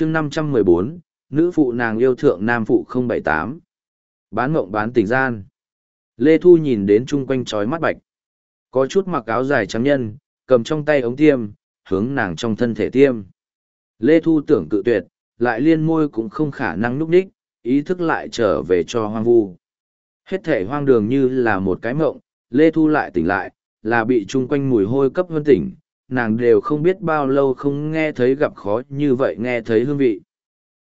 chương năm trăm mười bốn nữ phụ nàng yêu thượng nam phụ không bảy tám. Bán mộng bán tình gian. Lê thu nhìn đến chung quanh trói mắt bạch. Có chút mặc áo dài trắng nhân cầm trong tay ống tiêm hướng nàng trong thân thể tiêm. Lê thu tưởng cự tuyệt lại liên môi cũng không khả năng núp đích, ý thức lại trở về cho hoang vu. Hết thể hoang đường như là một cái mộng lê thu lại tỉnh lại là bị chung quanh mùi hôi cấp hơn tỉnh nàng đều không biết bao lâu không nghe thấy gặp khó như vậy nghe thấy hương vị.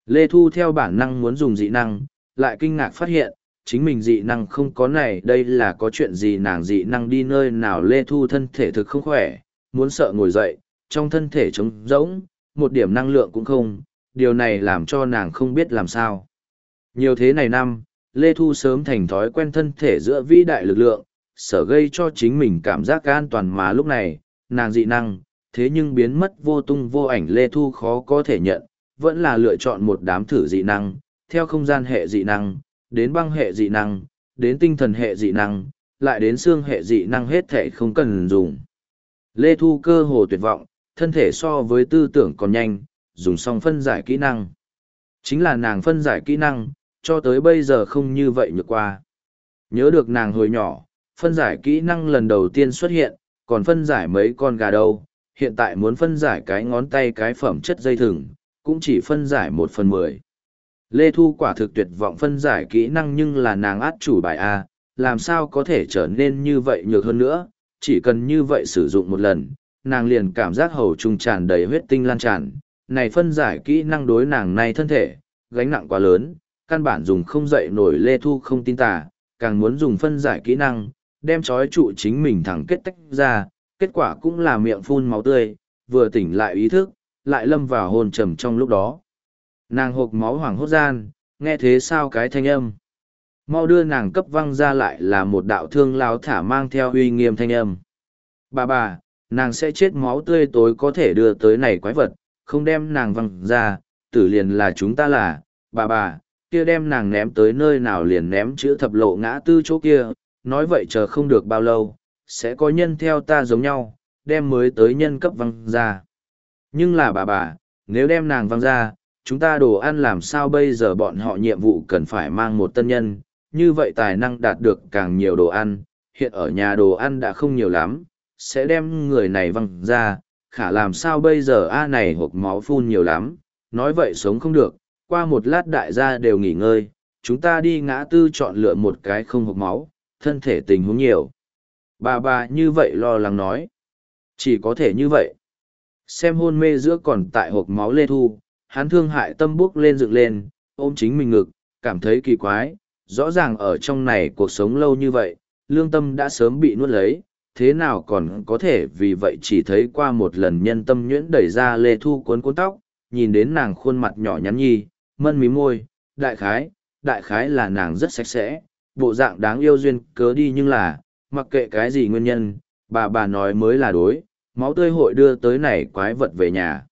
Lê thu theo bản năng muốn dùng dị năng, lại kinh ngạc phát hiện, chính mình dị năng không có này, đây là có chuyện gì, nàng dị năng đi nơi nào? Lê thu thân thể thực không khỏe, muốn sợ ngồi dậy, trong thân thể trống rỗng, một điểm năng lượng cũng không, điều này làm cho nàng không biết làm sao. Nhiều thế này năm, lê thu sớm thành thói quen thân thể giữa vĩ đại lực lượng, sở gây cho chính mình cảm giác an toàn mà lúc này nàng dị năng thế nhưng biến mất vô tung vô ảnh lê thu khó có thể nhận vẫn là lựa chọn một đám thử dị năng theo không gian hệ dị năng đến băng hệ dị năng, đến tinh thần hệ dị năng, lại đến xương hệ dị năng hết thể không cần dùng. Lê Thu cơ hồ tuyệt vọng, thân thể so với tư tưởng còn nhanh, dùng xong phân giải kỹ năng. Chính là nàng phân giải kỹ năng, cho tới bây giờ không như vậy nhược qua. Nhớ được nàng hồi nhỏ, phân giải kỹ năng lần đầu tiên xuất hiện, còn phân giải mấy con gà đâu, hiện tại muốn phân giải cái ngón tay cái phẩm chất dây thừng, cũng chỉ phân giải một phần mười. Lê Thu quả thực tuyệt vọng phân giải kỹ năng nhưng là nàng át chủ bài A, làm sao có thể trở nên như vậy nhược hơn nữa, chỉ cần như vậy sử dụng một lần, nàng liền cảm giác hầu trung tràn đầy huyết tinh lan tràn, này phân giải kỹ năng đối nàng này thân thể, gánh nặng quá lớn, căn bản dùng không dậy nổi Lê Thu không tin tà, càng muốn dùng phân giải kỹ năng, đem chói trụ chính mình thẳng kết tách ra, kết quả cũng là miệng phun máu tươi, vừa tỉnh lại ý thức, lại lâm vào hồn trầm trong lúc đó. Nàng hộp máu hoảng hốt gian, nghe thế sao cái thanh âm. Mau đưa nàng cấp văng ra lại là một đạo thương lao thả mang theo uy nghiêm thanh âm. Bà bà, nàng sẽ chết máu tươi tối có thể đưa tới này quái vật, không đem nàng văng ra, tử liền là chúng ta là, bà bà, kia đem nàng ném tới nơi nào liền ném chữ thập lộ ngã tư chỗ kia, nói vậy chờ không được bao lâu, sẽ có nhân theo ta giống nhau, đem mới tới nhân cấp văng ra. Nhưng là bà bà, nếu đem nàng văng ra, chúng ta đồ ăn làm sao bây giờ bọn họ nhiệm vụ cần phải mang một tân nhân, như vậy tài năng đạt được càng nhiều đồ ăn, hiện ở nhà đồ ăn đã không nhiều lắm, sẽ đem người này văng ra, khả làm sao bây giờ A này hộp máu phun nhiều lắm, nói vậy sống không được, qua một lát đại gia đều nghỉ ngơi, chúng ta đi ngã tư chọn lựa một cái không hộp máu, thân thể tình huống nhiều. Bà bà như vậy lo lắng nói, chỉ có thể như vậy. Xem hôn mê giữa còn tại hộp máu lê thu, hắn thương hại tâm bước lên dựng lên, ôm chính mình ngực, cảm thấy kỳ quái, rõ ràng ở trong này cuộc sống lâu như vậy, lương tâm đã sớm bị nuốt lấy, thế nào còn có thể vì vậy chỉ thấy qua một lần nhân tâm nhuyễn đẩy ra lê thu cuốn cuốn tóc, nhìn đến nàng khuôn mặt nhỏ nhắn nhi, mân mí môi, đại khái, đại khái là nàng rất sạch sẽ, bộ dạng đáng yêu duyên cớ đi nhưng là, mặc kệ cái gì nguyên nhân, bà bà nói mới là đối, máu tươi hội đưa tới này quái vật về nhà.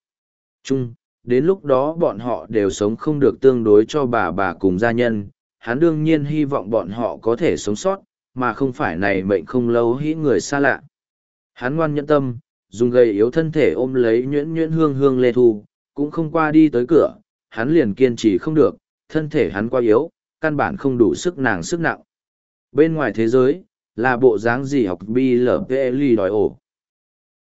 Chung, đến lúc đó bọn họ đều sống không được tương đối cho bà bà cùng gia nhân, hắn đương nhiên hy vọng bọn họ có thể sống sót, mà không phải này mệnh không lâu hĩ người xa lạ. Hắn ngoan nhẫn tâm, dùng gầy yếu thân thể ôm lấy nhuyễn nhuyễn hương hương lê thu, cũng không qua đi tới cửa, hắn liền kiên trì không được, thân thể hắn quá yếu, căn bản không đủ sức nàng sức nặng. Bên ngoài thế giới, là bộ dáng gì học bi đòi ổ.